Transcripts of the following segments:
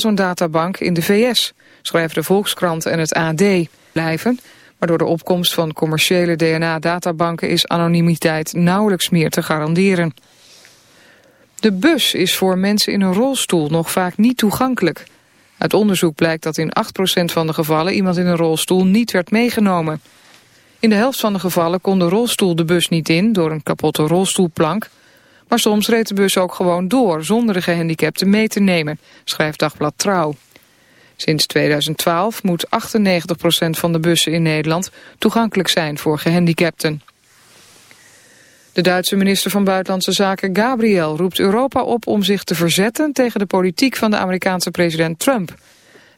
zo'n databank in de VS, schrijven de Volkskrant en het AD. Blijven, maar door de opkomst van commerciële DNA-databanken is anonimiteit nauwelijks meer te garanderen. De bus is voor mensen in een rolstoel nog vaak niet toegankelijk. Uit onderzoek blijkt dat in 8% van de gevallen iemand in een rolstoel niet werd meegenomen. In de helft van de gevallen kon de rolstoel de bus niet in door een kapotte rolstoelplank. Maar soms reed de bus ook gewoon door zonder de gehandicapten mee te nemen, schrijft Dagblad Trouw. Sinds 2012 moet 98% van de bussen in Nederland toegankelijk zijn voor gehandicapten. De Duitse minister van Buitenlandse Zaken Gabriel roept Europa op om zich te verzetten tegen de politiek van de Amerikaanse president Trump.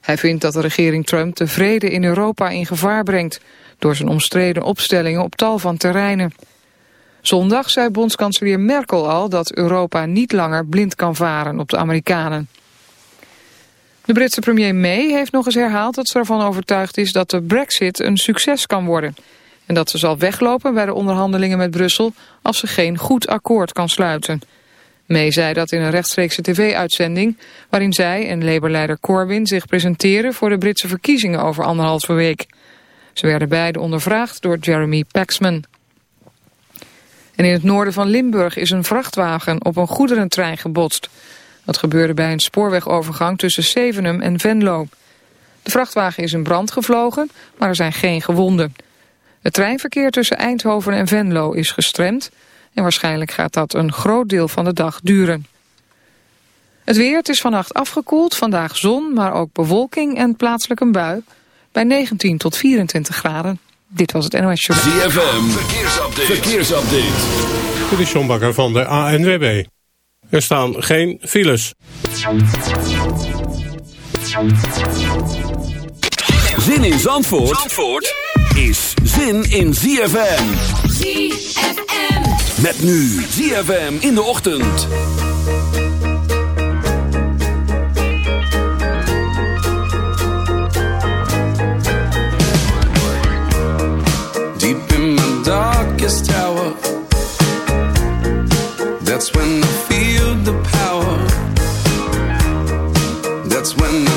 Hij vindt dat de regering Trump de vrede in Europa in gevaar brengt door zijn omstreden opstellingen op tal van terreinen. Zondag zei bondskanselier Merkel al dat Europa niet langer blind kan varen op de Amerikanen. De Britse premier May heeft nog eens herhaald dat ze ervan overtuigd is dat de brexit een succes kan worden. En dat ze zal weglopen bij de onderhandelingen met Brussel als ze geen goed akkoord kan sluiten. May zei dat in een rechtstreekse tv-uitzending waarin zij en Labour-leider Corbyn zich presenteren voor de Britse verkiezingen over anderhalve week. Ze werden beide ondervraagd door Jeremy Paxman. En in het noorden van Limburg is een vrachtwagen op een goederentrein gebotst. Dat gebeurde bij een spoorwegovergang tussen Zevenum en Venlo. De vrachtwagen is in brand gevlogen, maar er zijn geen gewonden. Het treinverkeer tussen Eindhoven en Venlo is gestremd... en waarschijnlijk gaat dat een groot deel van de dag duren. Het weer, het is vannacht afgekoeld, vandaag zon, maar ook bewolking en plaatselijk een bui... bij 19 tot 24 graden. Dit was het NOS Show. ZFM, verkeersupdate. verkeersupdate. Dit is John Bakker van de ANWB. Er staan geen files. Zin in Zandvoort, Zandvoort is zin in ZFM. ZFM. Met nu ZFM in de ochtend. Darkest tower. That's when I feel the power. That's when I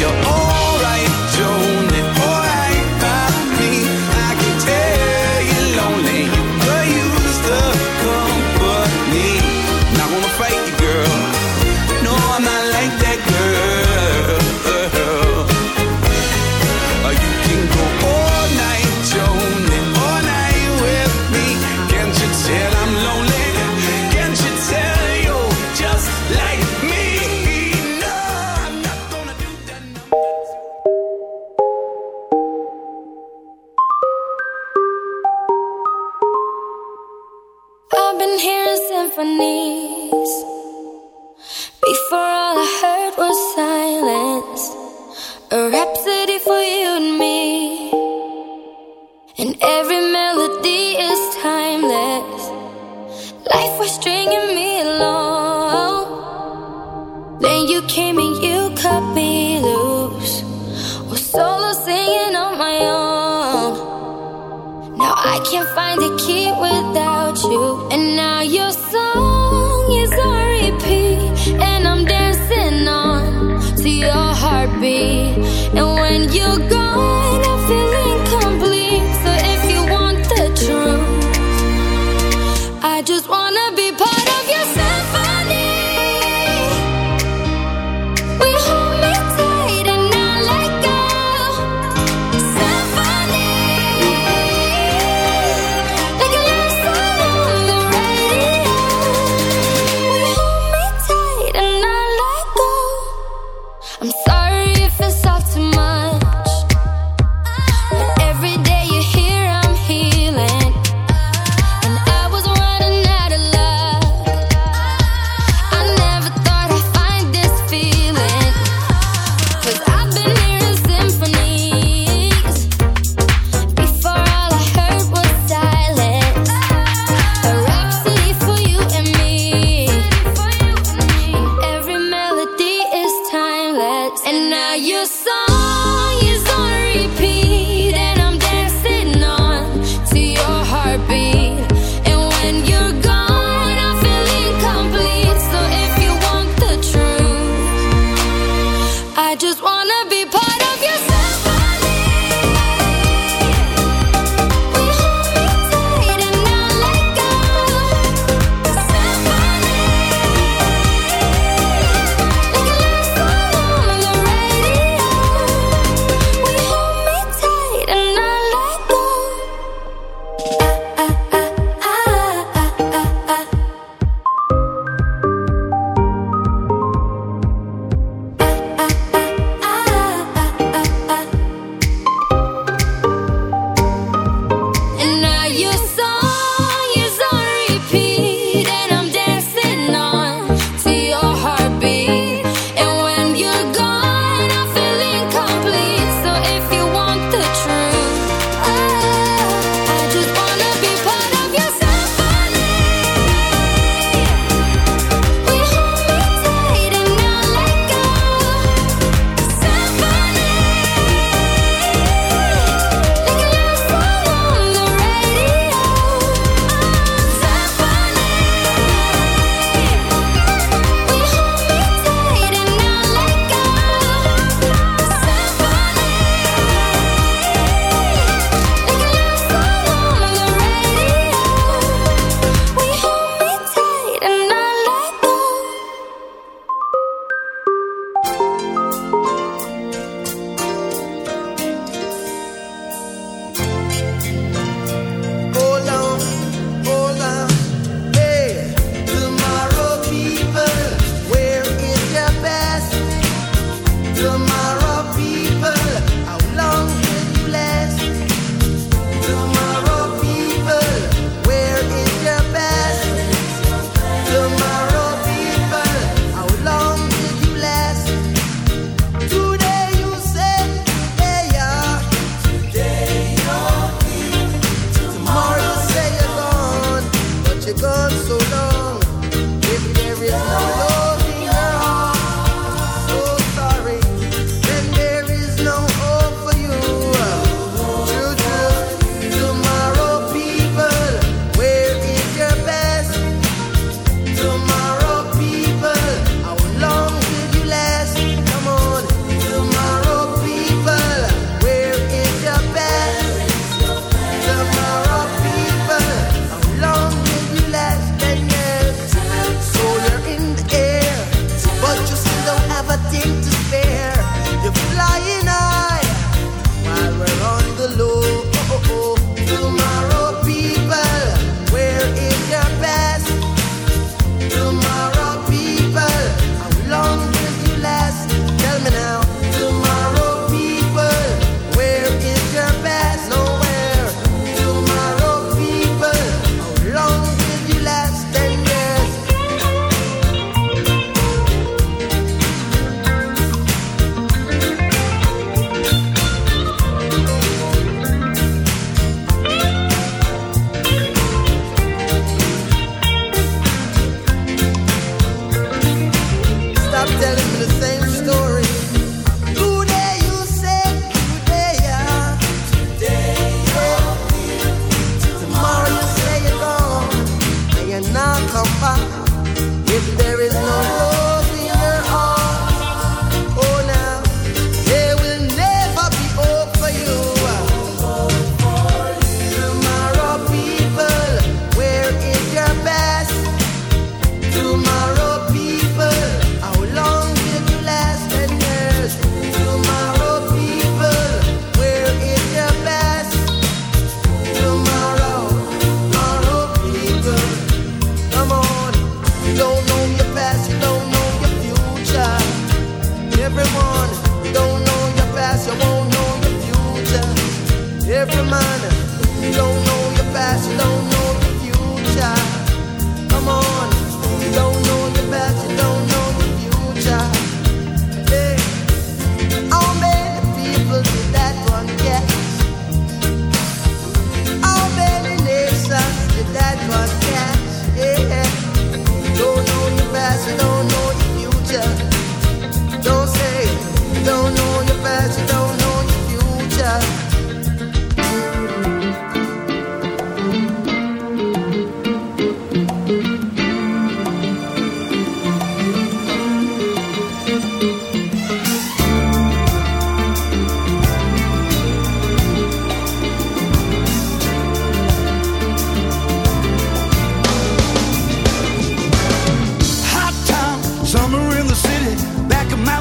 your own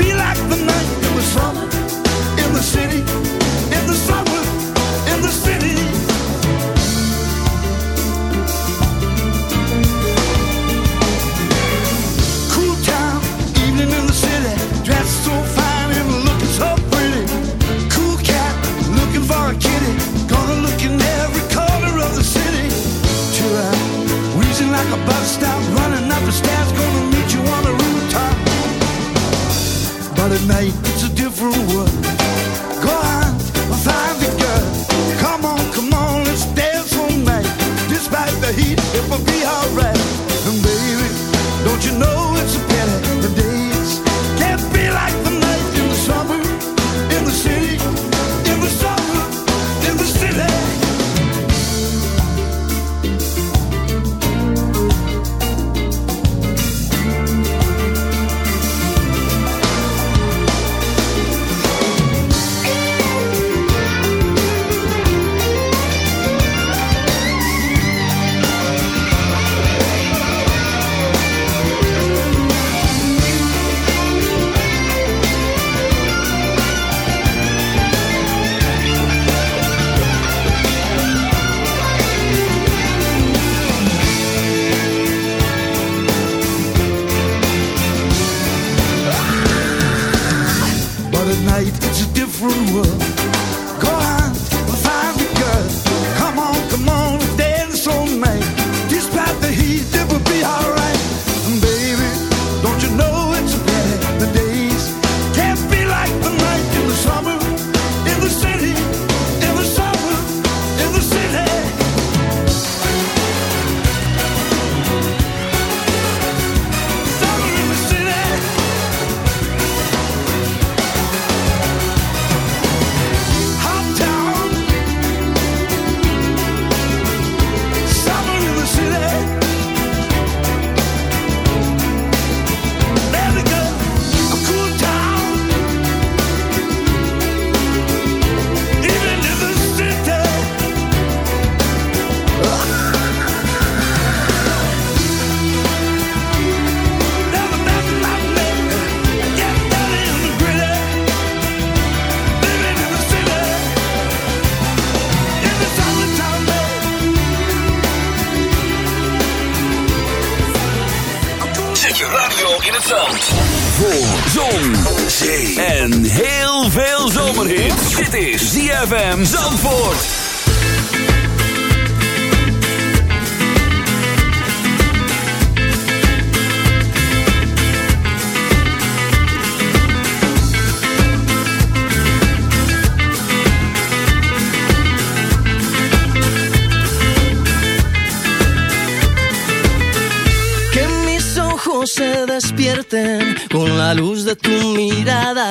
Be like the night night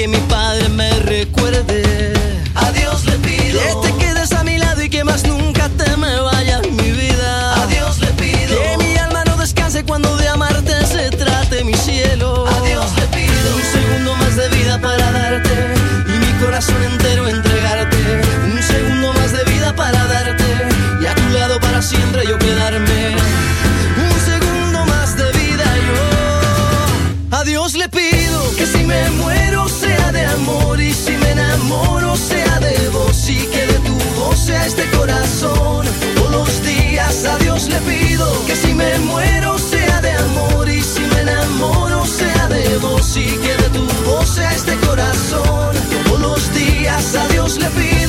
que mi padre me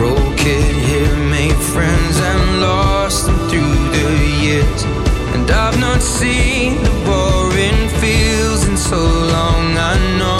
broke it here, made friends and lost them through the years. And I've not seen the boring fields in so long. I know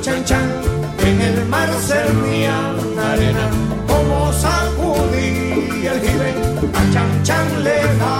chan chan, en el mar se ría arena, como sacudí el jibe, a chan chan le da.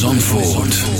Zandvoort.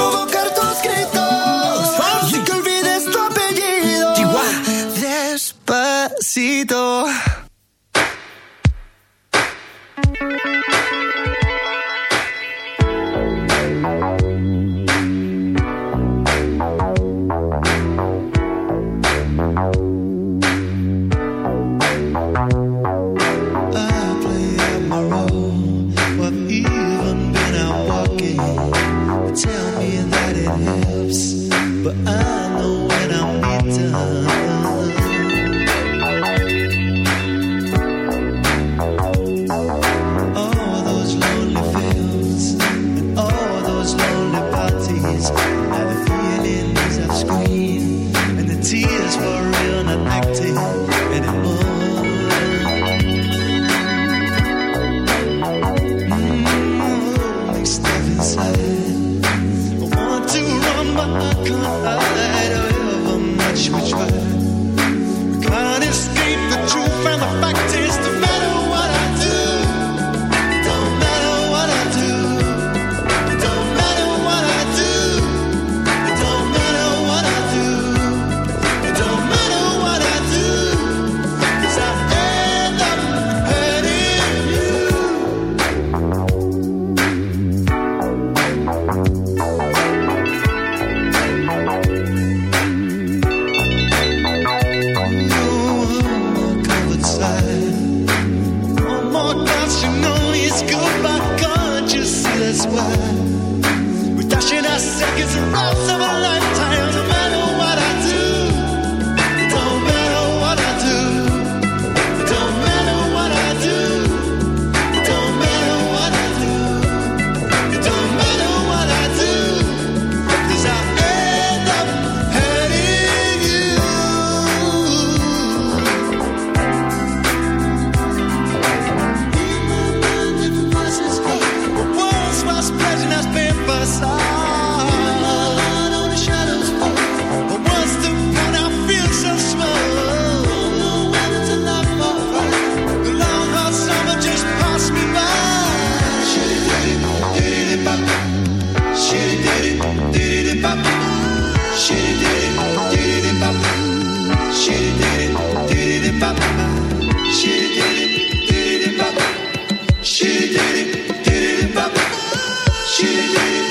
She